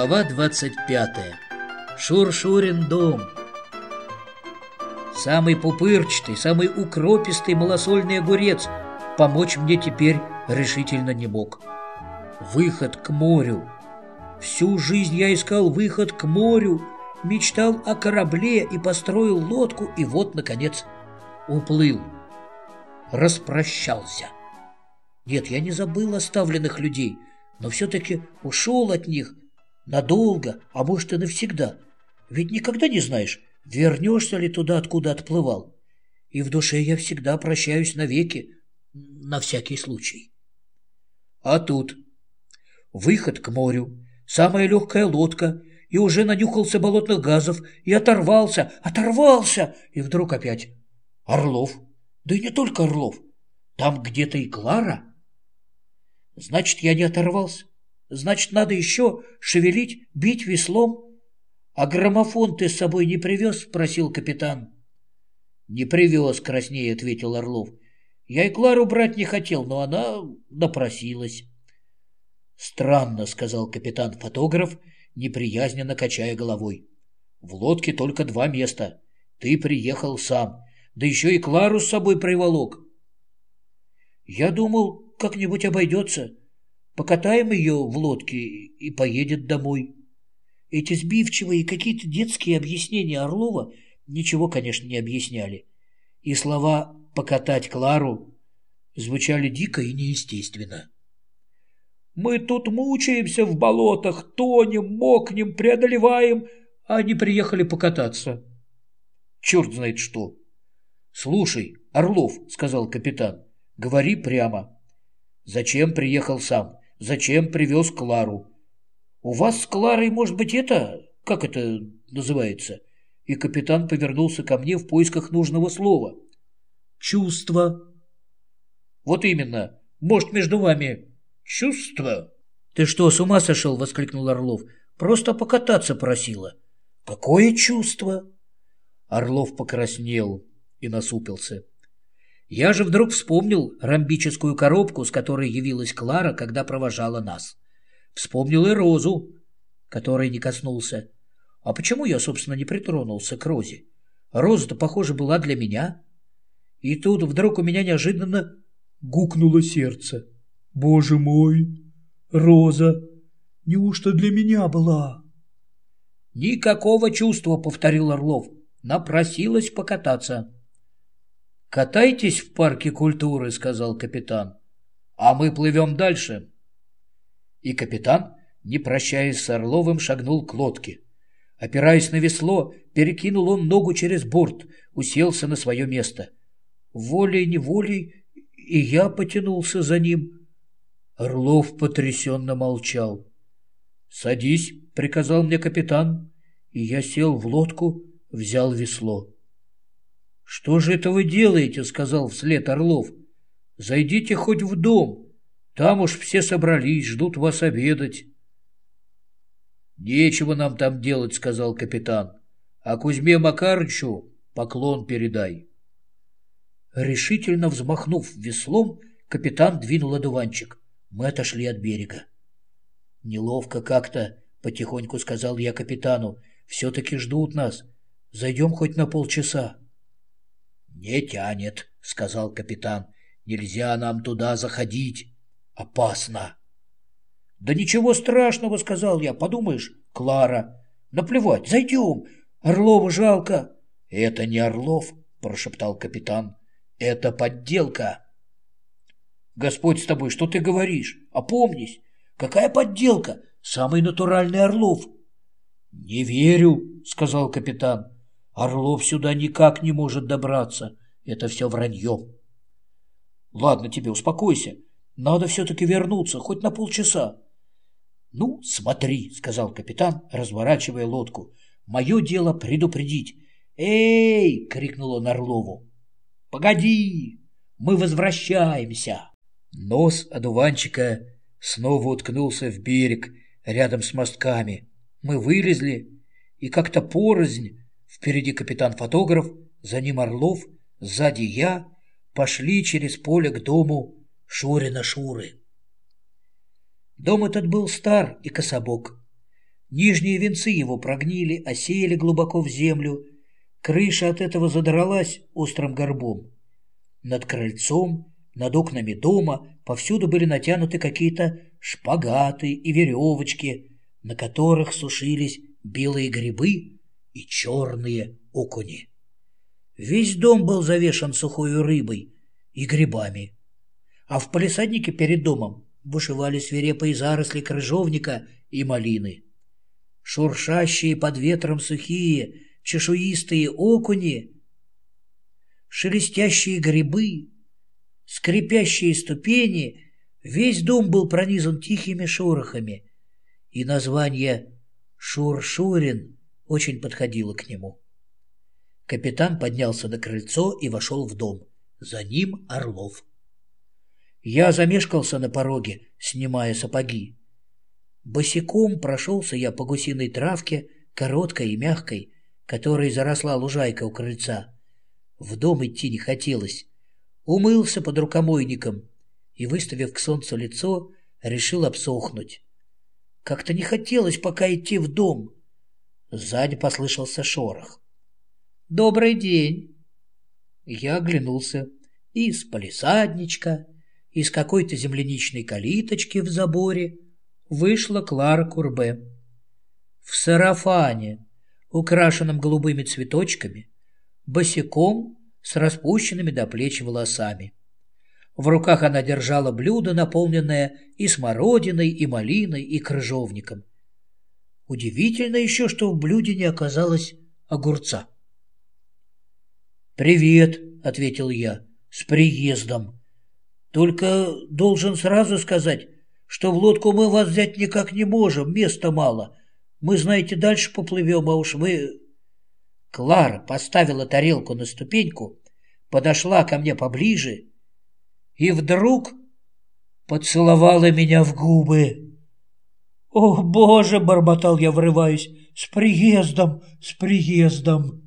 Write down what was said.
Глава 25. Шур-Шурин дом. Самый пупырчатый, самый укропистый малосольный огурец помочь мне теперь решительно не мог. Выход к морю. Всю жизнь я искал выход к морю, мечтал о корабле и построил лодку, и вот, наконец, уплыл. Распрощался. Нет, я не забыл оставленных людей, но все-таки ушел от них, Надолго, а может и навсегда. Ведь никогда не знаешь, вернешься ли туда, откуда отплывал. И в душе я всегда прощаюсь навеки, на всякий случай. А тут выход к морю, самая легкая лодка, и уже нанюхался болотных газов, и оторвался, оторвался, и вдруг опять Орлов. Да и не только Орлов, там где-то и Клара. Значит, я не оторвался. Значит, надо еще шевелить, бить веслом. А граммофон ты с собой не привез? Спросил капитан. Не привез, краснее ответил Орлов. Я и Клару брать не хотел, но она напросилась. Странно, сказал капитан-фотограф, неприязненно качая головой. В лодке только два места. Ты приехал сам, да еще и Клару с собой приволок. Я думал, как-нибудь обойдется. Покатаем ее в лодке и поедет домой. Эти сбивчивые какие-то детские объяснения Орлова ничего, конечно, не объясняли. И слова «покатать Клару» звучали дико и неестественно. «Мы тут мучаемся в болотах, тонем, мокнем, преодолеваем, а они приехали покататься». «Черт знает что!» «Слушай, Орлов», — сказал капитан, — «говори прямо. Зачем приехал сам? Зачем привез Клару? У вас с Кларой, может быть, это... Как это называется? И капитан повернулся ко мне в поисках нужного слова. Чувство. Вот именно. Может, между вами чувство? Ты что, с ума сошел? Воскликнул Орлов. Просто покататься просила. Какое чувство? Орлов покраснел и насупился. Я же вдруг вспомнил ромбическую коробку, с которой явилась Клара, когда провожала нас. Вспомнил и Розу, которой не коснулся. А почему я, собственно, не притронулся к Розе? Роза-то, похоже, была для меня. И тут вдруг у меня неожиданно гукнуло сердце. Боже мой, Роза, неужто для меня была? Никакого чувства, повторил Орлов. Напросилась покататься. «Катайтесь в парке культуры», — сказал капитан. «А мы плывем дальше». И капитан, не прощаясь с Орловым, шагнул к лодке. Опираясь на весло, перекинул он ногу через борт, уселся на свое место. Волей-неволей и я потянулся за ним. Орлов потрясенно молчал. «Садись», — приказал мне капитан, и я сел в лодку, взял весло. «Что же это вы делаете?» — сказал вслед Орлов. «Зайдите хоть в дом. Там уж все собрались, ждут вас обедать». «Нечего нам там делать», — сказал капитан. «А Кузьме Макарычу поклон передай». Решительно взмахнув веслом, капитан двинул одуванчик. Мы отошли от берега. «Неловко как-то», — потихоньку сказал я капитану. «Все-таки ждут нас. Зайдем хоть на полчаса». «Не тянет», — сказал капитан. «Нельзя нам туда заходить. Опасно». «Да ничего страшного», — сказал я. «Подумаешь, Клара. Наплевать, зайдем. Орлова жалко». «Это не Орлов», — прошептал капитан. «Это подделка». «Господь с тобой, что ты говоришь? Опомнись. Какая подделка? Самый натуральный Орлов». «Не верю», — сказал капитан. Орлов сюда никак не может добраться. Это все вранье. Ладно тебе, успокойся. Надо все-таки вернуться, хоть на полчаса. Ну, смотри, сказал капитан, разворачивая лодку. Мое дело предупредить. Эй! крикнул он Орлову. Погоди! Мы возвращаемся. Нос одуванчика снова уткнулся в берег рядом с мостками. Мы вылезли и как-то порознь Впереди капитан-фотограф, за ним Орлов, сзади я, пошли через поле к дому Шурина Шуры. Дом этот был стар и кособок. Нижние венцы его прогнили, осеяли глубоко в землю. Крыша от этого задралась острым горбом. Над крыльцом, над окнами дома повсюду были натянуты какие-то шпагаты и веревочки, на которых сушились белые грибы и черные окуни. Весь дом был завешан сухой рыбой и грибами, а в палисаднике перед домом бушевали свирепые заросли крыжовника и малины. Шуршащие под ветром сухие, чешуистые окуни, шелестящие грибы, скрипящие ступени, весь дом был пронизан тихими шорохами, и название «Шур-Шурин» очень подходило к нему. Капитан поднялся на крыльцо и вошел в дом. За ним Орлов. Я замешкался на пороге, снимая сапоги. Босиком прошелся я по гусиной травке, короткой и мягкой, которой заросла лужайка у крыльца. В дом идти не хотелось. Умылся под рукомойником и, выставив к солнцу лицо, решил обсохнуть. Как-то не хотелось пока идти в дом. Сзади послышался шорох. «Добрый день!» Я оглянулся. Из палисадничка, из какой-то земляничной калиточки в заборе вышла Клара Курбе. В сарафане, украшенном голубыми цветочками, босиком с распущенными до плеч волосами. В руках она держала блюдо, наполненное и смородиной, и малиной, и крыжовником. Удивительно еще, что в блюде не оказалось огурца. «Привет», — ответил я, — «с приездом». Только должен сразу сказать, что в лодку мы вас взять никак не можем, места мало. Мы, знаете, дальше поплывем, а уж вы...» Клара поставила тарелку на ступеньку, подошла ко мне поближе и вдруг поцеловала меня в губы. «О, Боже!» — бормотал я, врываюсь. «С приездом! С приездом!»